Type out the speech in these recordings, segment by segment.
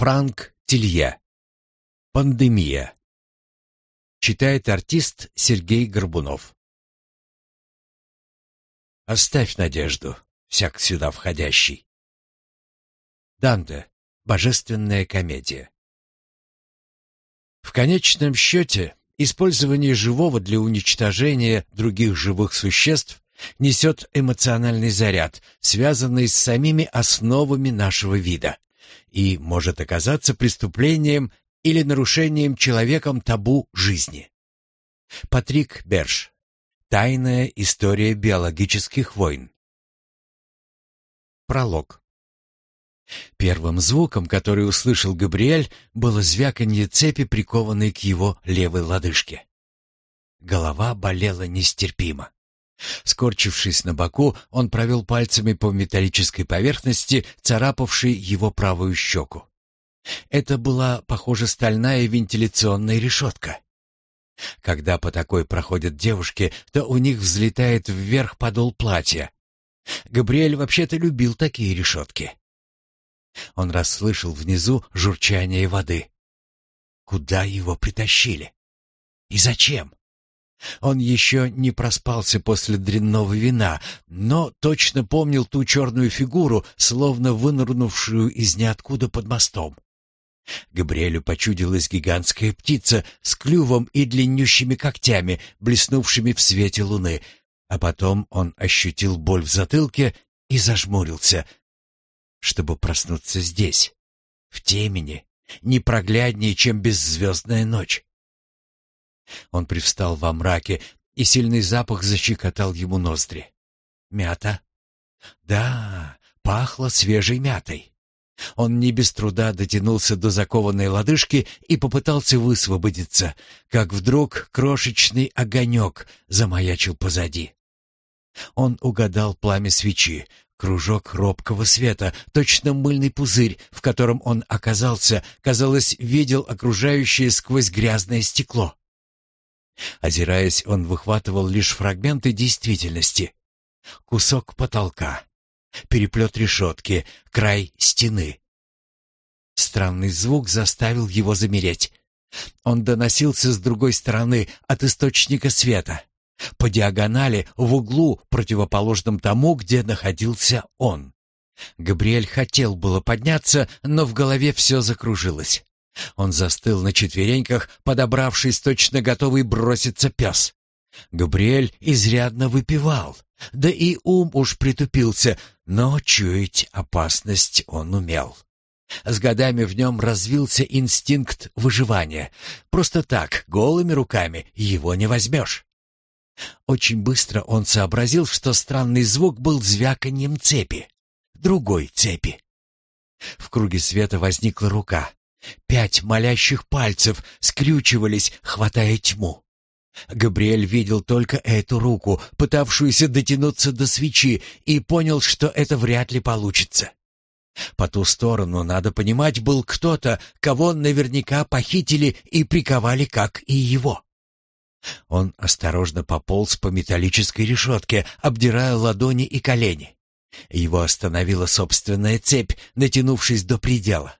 Франк Тилье. Пандемия. Читает артист Сергей Горбунов. Оставь надежду, всяк сюда входящий. Данте. Божественная комедия. В конечном счете, использование живого для уничтожения других живых существ несет эмоциональный заряд, связанный с самими основами нашего вида, и может оказаться преступлением или нарушением человеком табу жизни. Патрик Берш. Тайная история биологических войн. Пролог. Первым звуком, который услышал Габриэль, было звяканье цепи, прикованной к его левой лодыжке. Голова болела нестерпимо. Скорчившись на боку, он провел пальцами по металлической поверхности, царапавшей его правую щеку. Это была, похоже, стальная вентиляционная решетка. Когда по такой проходят девушки, то у них взлетает вверх подол платья. Габриэль вообще-то любил такие решетки. Он расслышал внизу журчание воды. Куда его притащили? И зачем? Он еще не проспался после дрянного вина, но точно помнил ту черную фигуру, словно вынырнувшую из ниоткуда под мостом. Габриэлю почудилась гигантская птица с клювом и длиннющими когтями, блеснувшими в свете луны, а потом он ощутил боль в затылке и зажмурился, чтобы проснуться здесь, в темени, непрогляднее, чем беззвездная ночь. Он привстал во мраке, и сильный запах защекотал ему ноздри. Мята? Да, пахло свежей мятой. Он не без труда дотянулся до закованной лодыжки и попытался высвободиться, как вдруг крошечный огонек замаячил позади. Он угадал пламя свечи, кружок робкого света, точно мыльный пузырь, в котором он оказался, казалось, видел окружающее сквозь грязное стекло. Озираясь, он выхватывал лишь фрагменты действительности. Кусок потолка, переплет решетки, край стены. Странный звук заставил его замереть. Он доносился с другой стороны, от источника света. По диагонали, в углу, противоположном тому, где находился он. Габриэль хотел было подняться, но в голове все закружилось. Он застыл на четвереньках, подобравшись точно готовый броситься пес. Габриэль изрядно выпивал, да и ум уж притупился, но чуять опасность он умел. С годами в нем развился инстинкт выживания. Просто так, голыми руками, его не возьмешь. Очень быстро он сообразил, что странный звук был звяканьем цепи. Другой цепи. В круге света возникла рука. Пять молящих пальцев скрючивались, хватая тьму. Габриэль видел только эту руку, пытавшуюся дотянуться до свечи, и понял, что это вряд ли получится. По ту сторону, надо понимать, был кто-то, кого наверняка похитили и приковали, как и его. Он осторожно пополз по металлической решетке, обдирая ладони и колени. Его остановила собственная цепь, натянувшись до предела.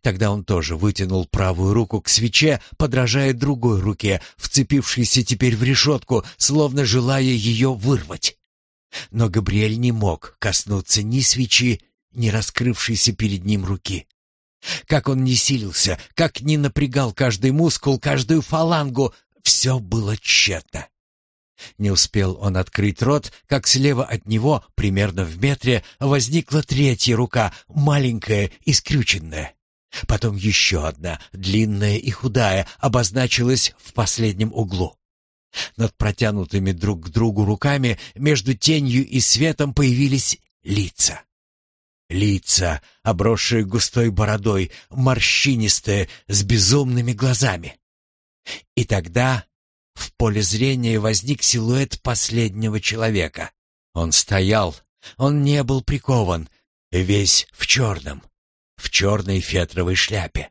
Тогда он тоже вытянул правую руку к свече, подражая другой руке, вцепившейся теперь в решетку, словно желая ее вырвать. Но Габриэль не мог коснуться ни свечи, ни раскрывшейся перед ним руки. Как он не силился, как не напрягал каждый мускул, каждую фалангу, все было тщетно. Не успел он открыть рот, как слева от него, примерно в метре, возникла третья рука, маленькая и скрюченная. Потом еще одна, длинная и худая, обозначилась в последнем углу. Над протянутыми друг к другу руками между тенью и светом появились лица. Лица, обросшие густой бородой, морщинистые, с безумными глазами. И тогда в поле зрения возник силуэт последнего человека. Он стоял, он не был прикован, весь в черном в черной фетровой шляпе.